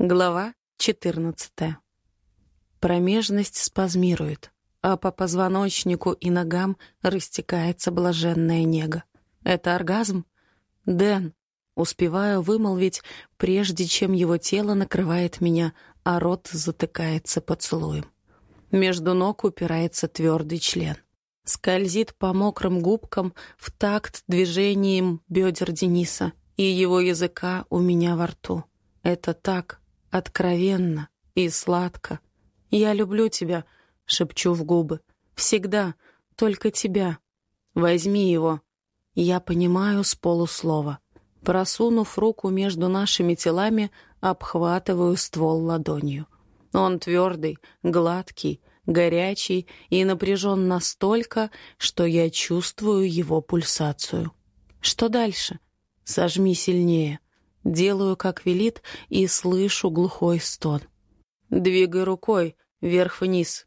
Глава 14. Промежность спазмирует, а по позвоночнику и ногам растекается блаженная нега. Это оргазм? Дэн. Успеваю вымолвить, прежде чем его тело накрывает меня, а рот затыкается поцелуем. Между ног упирается твердый член. Скользит по мокрым губкам в такт движением бедер Дениса и его языка у меня во рту. Это так, откровенно и сладко. «Я люблю тебя», — шепчу в губы. «Всегда, только тебя. Возьми его». Я понимаю с полуслова. Просунув руку между нашими телами, обхватываю ствол ладонью. Он твердый, гладкий, горячий и напряжен настолько, что я чувствую его пульсацию. Что дальше? Сожми сильнее. Делаю, как велит, и слышу глухой стон. Двигай рукой, вверх-вниз.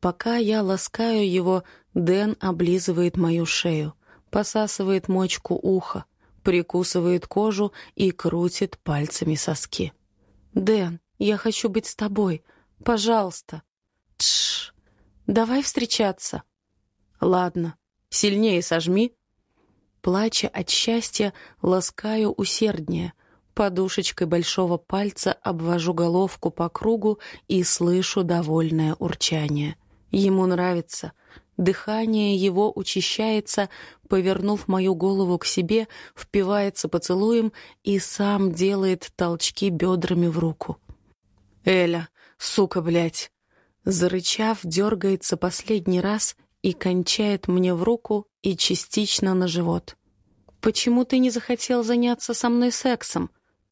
Пока я ласкаю его, Дэн облизывает мою шею, посасывает мочку уха, прикусывает кожу и крутит пальцами соски. «Дэн, я хочу быть с тобой. Пожалуйста». «Тш, давай встречаться». «Ладно, сильнее сожми». Плача от счастья, ласкаю усерднее, Подушечкой большого пальца обвожу головку по кругу и слышу довольное урчание. Ему нравится. Дыхание его учащается, повернув мою голову к себе, впивается поцелуем и сам делает толчки бедрами в руку. «Эля, сука, блядь!» Зарычав, дергается последний раз и кончает мне в руку и частично на живот. «Почему ты не захотел заняться со мной сексом?»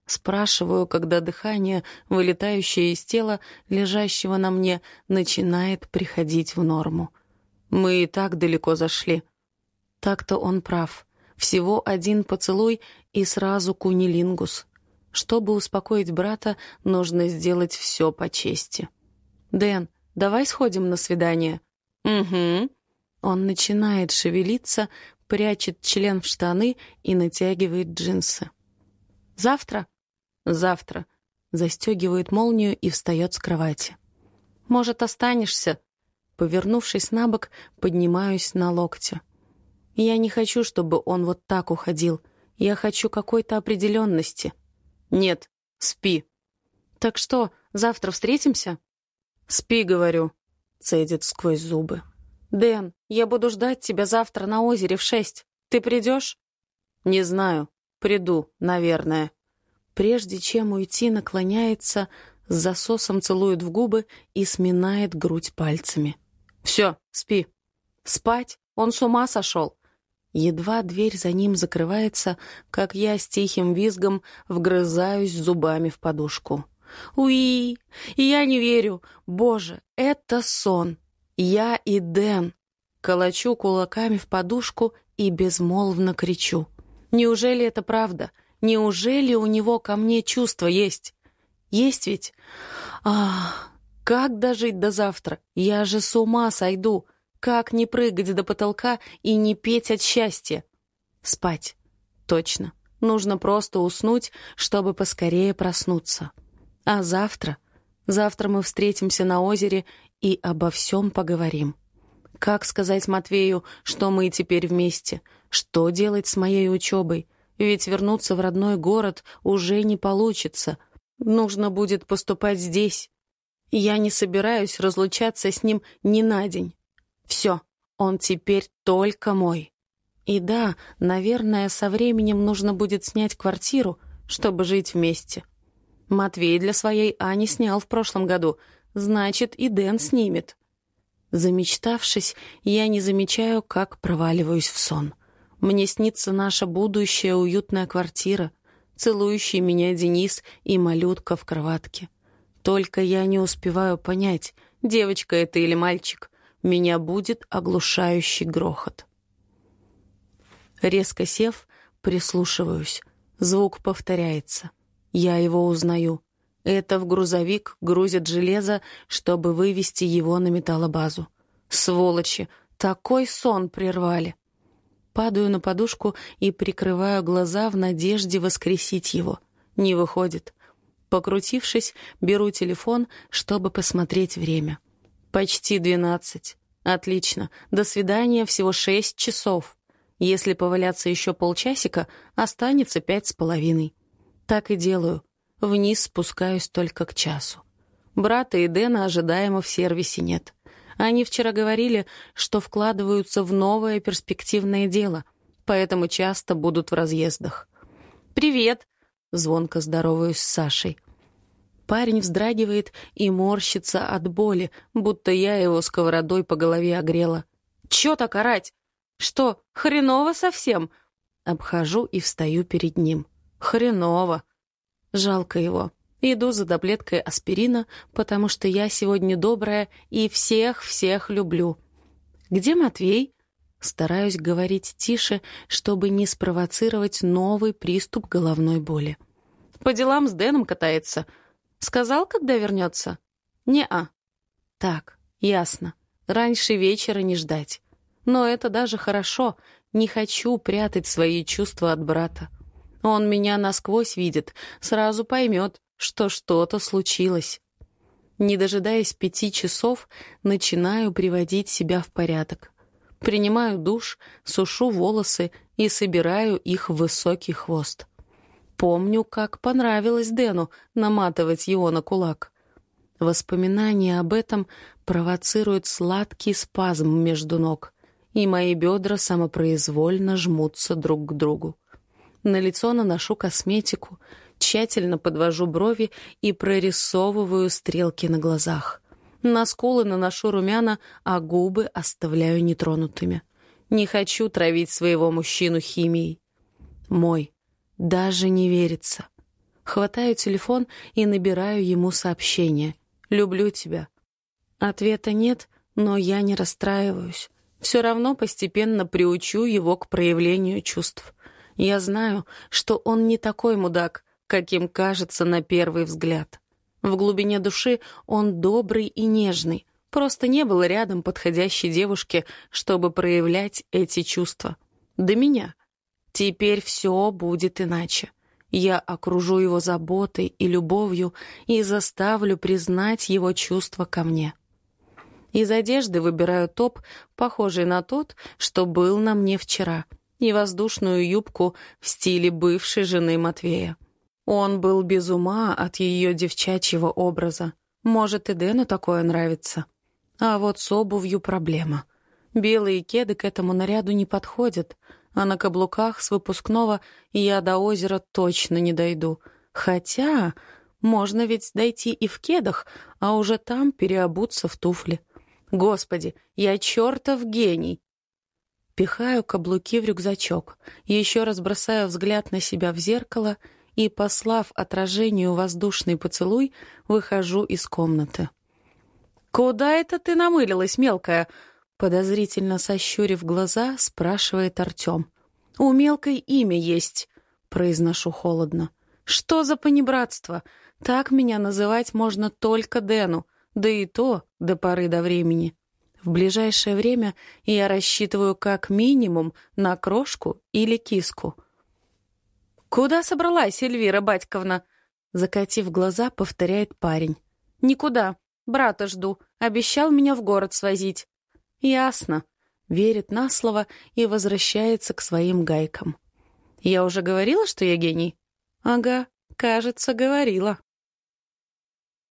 Спрашиваю, когда дыхание, вылетающее из тела, лежащего на мне, начинает приходить в норму. Мы и так далеко зашли. Так-то он прав. Всего один поцелуй и сразу кунилингус. Чтобы успокоить брата, нужно сделать все по чести. «Дэн, давай сходим на свидание?» «Угу». Он начинает шевелиться, прячет член в штаны и натягивает джинсы. «Завтра?» Завтра. Застегивает молнию и встает с кровати. Может, останешься? Повернувшись на бок, поднимаюсь на локте. Я не хочу, чтобы он вот так уходил. Я хочу какой-то определенности. Нет, спи. Так что, завтра встретимся? Спи, говорю, цедит сквозь зубы. Дэн, я буду ждать тебя завтра на озере в шесть. Ты придешь? Не знаю. Приду, наверное. Прежде чем уйти, наклоняется, с засосом целует в губы и сминает грудь пальцами. «Все, спи». «Спать? Он с ума сошел!» Едва дверь за ним закрывается, как я с тихим визгом вгрызаюсь зубами в подушку. «Уи! Я не верю! Боже, это сон! Я и Дэн!» Колочу кулаками в подушку и безмолвно кричу. «Неужели это правда? Неужели у него ко мне чувства есть? Есть ведь? Ах, как дожить до завтра? Я же с ума сойду. Как не прыгать до потолка и не петь от счастья? Спать. Точно. Нужно просто уснуть, чтобы поскорее проснуться. А завтра? Завтра мы встретимся на озере и обо всем поговорим. Как сказать Матвею, что мы теперь вместе? Что делать с моей учебой? Ведь вернуться в родной город уже не получится. Нужно будет поступать здесь. Я не собираюсь разлучаться с ним ни на день. Все, он теперь только мой. И да, наверное, со временем нужно будет снять квартиру, чтобы жить вместе. Матвей для своей Ани снял в прошлом году, значит, и Дэн снимет. Замечтавшись, я не замечаю, как проваливаюсь в сон. Мне снится наша будущая уютная квартира, целующий меня Денис и малютка в кроватке. Только я не успеваю понять, девочка это или мальчик. Меня будет оглушающий грохот. Резко сев, прислушиваюсь. Звук повторяется. Я его узнаю. Это в грузовик грузят железо, чтобы вывести его на металлобазу. Сволочи! Такой сон прервали. Падаю на подушку и прикрываю глаза в надежде воскресить его. Не выходит. Покрутившись, беру телефон, чтобы посмотреть время. Почти двенадцать. Отлично. До свидания всего шесть часов. Если поваляться еще полчасика, останется пять с половиной. Так и делаю. Вниз спускаюсь только к часу. Брата и Дэна ожидаемо в сервисе нет. Они вчера говорили, что вкладываются в новое перспективное дело, поэтому часто будут в разъездах. «Привет!» — звонко здороваюсь с Сашей. Парень вздрагивает и морщится от боли, будто я его сковородой по голове огрела. «Чё так орать? Что, хреново совсем?» Обхожу и встаю перед ним. «Хреново!» Жалко его. Иду за таблеткой аспирина, потому что я сегодня добрая и всех-всех люблю. «Где Матвей?» Стараюсь говорить тише, чтобы не спровоцировать новый приступ головной боли. «По делам с Дэном катается. Сказал, когда вернется?» «Не-а». «Так, ясно. Раньше вечера не ждать. Но это даже хорошо. Не хочу прятать свои чувства от брата. Он меня насквозь видит, сразу поймет, что что-то случилось. Не дожидаясь пяти часов, начинаю приводить себя в порядок. Принимаю душ, сушу волосы и собираю их в высокий хвост. Помню, как понравилось Дэну наматывать его на кулак. Воспоминание об этом провоцирует сладкий спазм между ног, и мои бедра самопроизвольно жмутся друг к другу. На лицо наношу косметику — Тщательно подвожу брови и прорисовываю стрелки на глазах. На скулы наношу румяна, а губы оставляю нетронутыми. Не хочу травить своего мужчину химией. Мой. Даже не верится. Хватаю телефон и набираю ему сообщение. «Люблю тебя». Ответа нет, но я не расстраиваюсь. Все равно постепенно приучу его к проявлению чувств. Я знаю, что он не такой мудак, каким кажется на первый взгляд. В глубине души он добрый и нежный, просто не было рядом подходящей девушки, чтобы проявлять эти чувства. До меня. Теперь все будет иначе. Я окружу его заботой и любовью и заставлю признать его чувства ко мне. Из одежды выбираю топ, похожий на тот, что был на мне вчера, и воздушную юбку в стиле бывшей жены Матвея. Он был без ума от ее девчачьего образа. Может, и Дэну такое нравится. А вот с обувью проблема. Белые кеды к этому наряду не подходят, а на каблуках с выпускного я до озера точно не дойду. Хотя можно ведь дойти и в кедах, а уже там переобуться в туфли. Господи, я чертов гений! Пихаю каблуки в рюкзачок, еще раз бросаю взгляд на себя в зеркало — и, послав отражению воздушный поцелуй, выхожу из комнаты. «Куда это ты намылилась, мелкая?» Подозрительно сощурив глаза, спрашивает Артем. «У мелкой имя есть», — произношу холодно. «Что за понебратство? Так меня называть можно только Дэну, да и то до поры до времени. В ближайшее время я рассчитываю как минимум на крошку или киску». «Куда собралась, Эльвира Батьковна?» Закатив глаза, повторяет парень. «Никуда. Брата жду. Обещал меня в город свозить». «Ясно». Верит на слово и возвращается к своим гайкам. «Я уже говорила, что я гений?» «Ага, кажется, говорила».